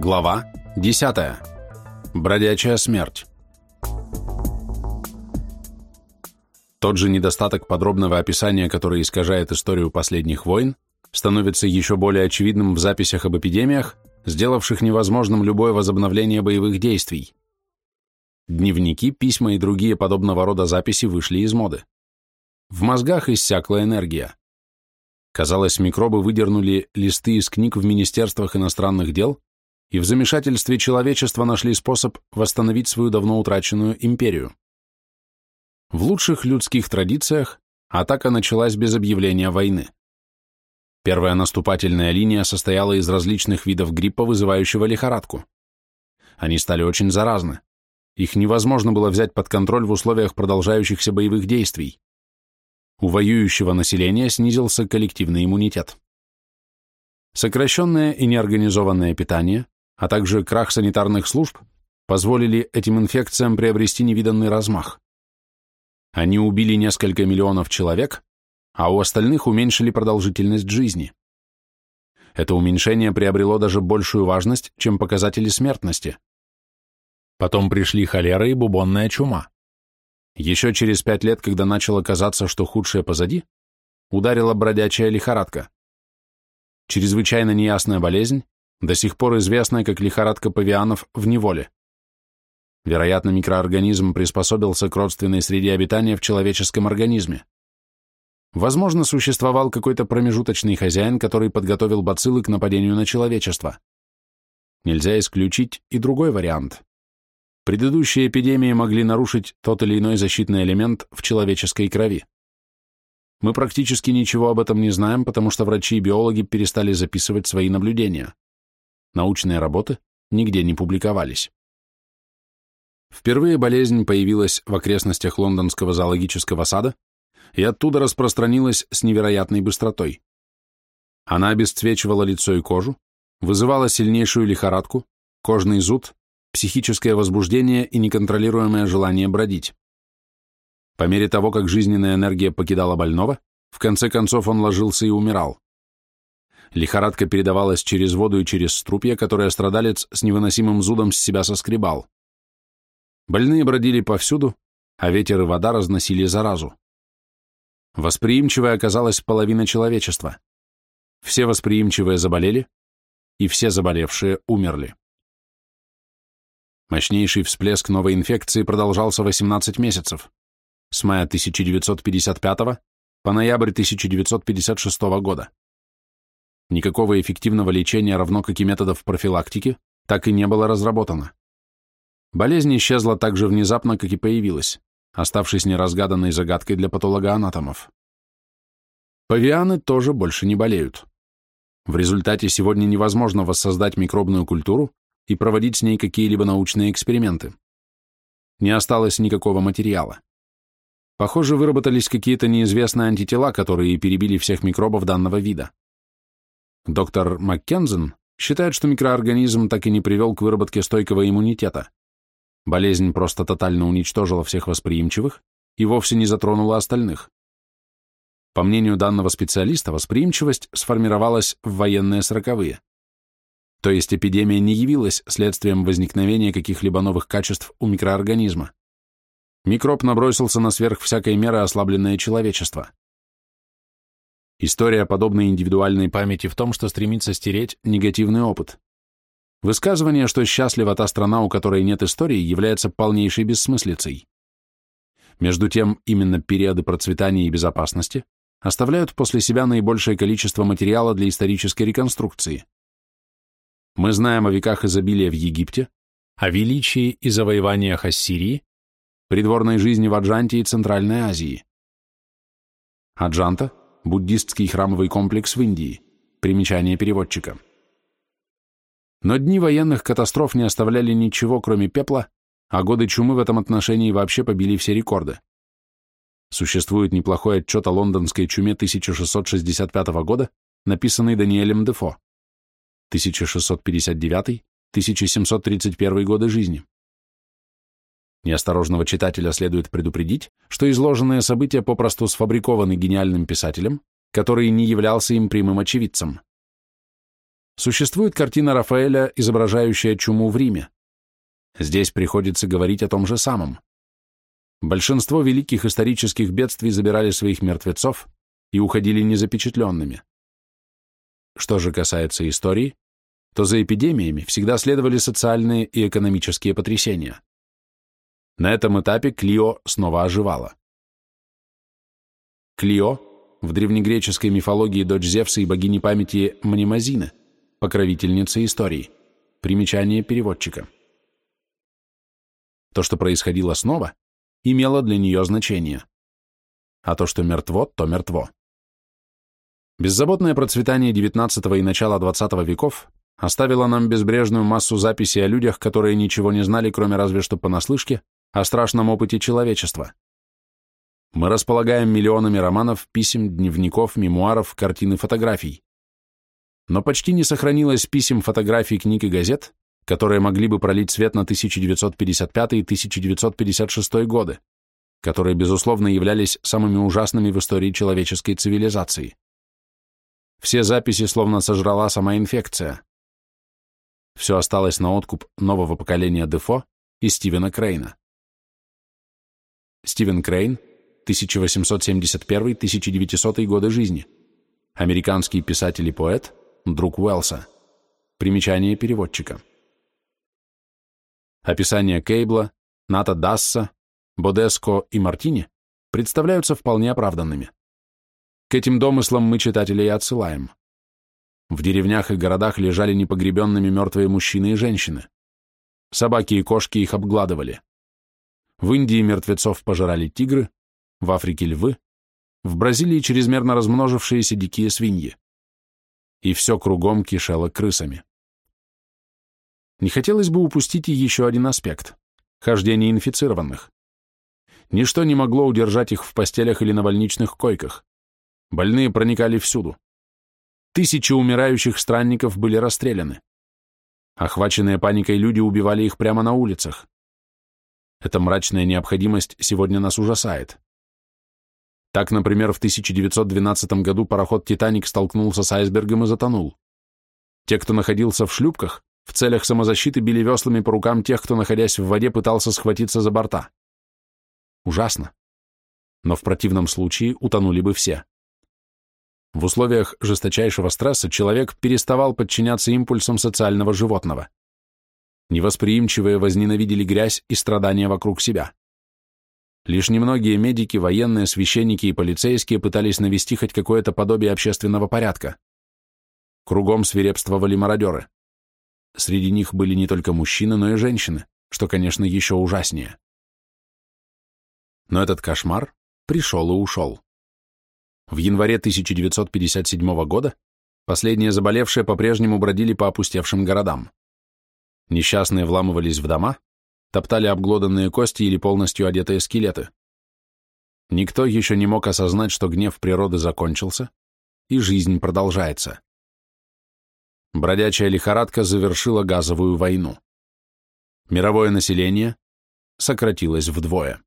Глава 10. Бродячая смерть. Тот же недостаток подробного описания, который искажает историю последних войн, становится еще более очевидным в записях об эпидемиях, сделавших невозможным любое возобновление боевых действий. Дневники, письма и другие подобного рода записи вышли из моды. В мозгах иссякла энергия. Казалось, микробы выдернули листы из книг в министерствах иностранных дел и в замешательстве человечества нашли способ восстановить свою давно утраченную империю. В лучших людских традициях атака началась без объявления войны. Первая наступательная линия состояла из различных видов гриппа, вызывающего лихорадку. Они стали очень заразны. Их невозможно было взять под контроль в условиях продолжающихся боевых действий. У воюющего населения снизился коллективный иммунитет. Сокращенное и неорганизованное питание, а также крах санитарных служб позволили этим инфекциям приобрести невиданный размах. Они убили несколько миллионов человек, а у остальных уменьшили продолжительность жизни. Это уменьшение приобрело даже большую важность, чем показатели смертности. Потом пришли холера и бубонная чума. Еще через пять лет, когда начало казаться, что худшее позади, ударила бродячая лихорадка. Чрезвычайно неясная болезнь, до сих пор известная как лихорадка павианов в неволе. Вероятно, микроорганизм приспособился к родственной среде обитания в человеческом организме. Возможно, существовал какой-то промежуточный хозяин, который подготовил бациллы к нападению на человечество. Нельзя исключить и другой вариант. Предыдущие эпидемии могли нарушить тот или иной защитный элемент в человеческой крови. Мы практически ничего об этом не знаем, потому что врачи и биологи перестали записывать свои наблюдения. Научные работы нигде не публиковались. Впервые болезнь появилась в окрестностях лондонского зоологического сада и оттуда распространилась с невероятной быстротой. Она обесцвечивала лицо и кожу, вызывала сильнейшую лихорадку, кожный зуд, психическое возбуждение и неконтролируемое желание бродить. По мере того, как жизненная энергия покидала больного, в конце концов он ложился и умирал. Лихорадка передавалась через воду и через струпья, которые страдалец с невыносимым зудом с себя соскребал. Больные бродили повсюду, а ветер и вода разносили заразу. Восприимчивой оказалась половина человечества. Все восприимчивые заболели, и все заболевшие умерли. Мощнейший всплеск новой инфекции продолжался 18 месяцев, с мая 1955 по ноябрь 1956 года. Никакого эффективного лечения, равно как и методов профилактики, так и не было разработано. Болезнь исчезла так же внезапно, как и появилась, оставшись неразгаданной загадкой для патологоанатомов. Павианы тоже больше не болеют. В результате сегодня невозможно воссоздать микробную культуру и проводить с ней какие-либо научные эксперименты. Не осталось никакого материала. Похоже, выработались какие-то неизвестные антитела, которые перебили всех микробов данного вида. Доктор Маккензен считает, что микроорганизм так и не привел к выработке стойкого иммунитета. Болезнь просто тотально уничтожила всех восприимчивых и вовсе не затронула остальных. По мнению данного специалиста, восприимчивость сформировалась в военные сороковые. То есть эпидемия не явилась следствием возникновения каких-либо новых качеств у микроорганизма. Микроб набросился на сверх всякой меры ослабленное человечество. История подобной индивидуальной памяти в том, что стремится стереть негативный опыт. Высказывание, что счастлива та страна, у которой нет истории, является полнейшей бессмыслицей. Между тем, именно периоды процветания и безопасности оставляют после себя наибольшее количество материала для исторической реконструкции. Мы знаем о веках изобилия в Египте, о величии и завоеваниях Ассирии, придворной жизни в Аджанте и Центральной Азии. Аджанта буддистский храмовый комплекс в Индии. Примечание переводчика. Но дни военных катастроф не оставляли ничего, кроме пепла, а годы чумы в этом отношении вообще побили все рекорды. Существует неплохой отчет о лондонской чуме 1665 года, написанный Даниэлем Дефо. 1659-1731 годы жизни. Неосторожного читателя следует предупредить, что изложенные события попросту сфабрикованы гениальным писателем, который не являлся им прямым очевидцем. Существует картина Рафаэля, изображающая чуму в Риме. Здесь приходится говорить о том же самом. Большинство великих исторических бедствий забирали своих мертвецов и уходили незапечатленными. Что же касается истории, то за эпидемиями всегда следовали социальные и экономические потрясения. На этом этапе Клио снова оживала. Клио в древнегреческой мифологии дочь Зевса и богини памяти Мнемозины, покровительница истории. Примечание переводчика. То, что происходило снова, имело для нее значение. А то, что мертво, то мертво. Беззаботное процветание XIX и начала XX веков оставило нам безбрежную массу записей о людях, которые ничего не знали, кроме разве что понаслышке, о страшном опыте человечества. Мы располагаем миллионами романов, писем, дневников, мемуаров, картин и фотографий. Но почти не сохранилось писем, фотографий, книг и газет, которые могли бы пролить свет на 1955 и 1956 годы, которые, безусловно, являлись самыми ужасными в истории человеческой цивилизации. Все записи словно сожрала сама инфекция. Все осталось на откуп нового поколения Дефо и Стивена Крейна. Стивен Крейн, 1871-1900 годы жизни. Американский писатель и поэт, друг Уэллса. Примечание переводчика. Описания Кейбла, Ната Дасса, Бодеско и Мартини представляются вполне оправданными. К этим домыслам мы читателей отсылаем. В деревнях и городах лежали непогребенными мертвые мужчины и женщины. Собаки и кошки их обгладывали. В Индии мертвецов пожирали тигры, в Африке львы, в Бразилии чрезмерно размножившиеся дикие свиньи. И все кругом кишело крысами. Не хотелось бы упустить и еще один аспект – хождение инфицированных. Ничто не могло удержать их в постелях или на больничных койках. Больные проникали всюду. Тысячи умирающих странников были расстреляны. Охваченные паникой люди убивали их прямо на улицах. Эта мрачная необходимость сегодня нас ужасает. Так, например, в 1912 году пароход «Титаник» столкнулся с айсбергом и затонул. Те, кто находился в шлюпках, в целях самозащиты били веслами по рукам тех, кто, находясь в воде, пытался схватиться за борта. Ужасно. Но в противном случае утонули бы все. В условиях жесточайшего стресса человек переставал подчиняться импульсам социального животного. Невосприимчивые возненавидели грязь и страдания вокруг себя. Лишь немногие медики, военные, священники и полицейские пытались навести хоть какое-то подобие общественного порядка. Кругом свирепствовали мародеры. Среди них были не только мужчины, но и женщины, что, конечно, еще ужаснее. Но этот кошмар пришел и ушел. В январе 1957 года последние заболевшие по-прежнему бродили по опустевшим городам. Несчастные вламывались в дома, топтали обглоданные кости или полностью одетые скелеты. Никто еще не мог осознать, что гнев природы закончился, и жизнь продолжается. Бродячая лихорадка завершила газовую войну. Мировое население сократилось вдвое.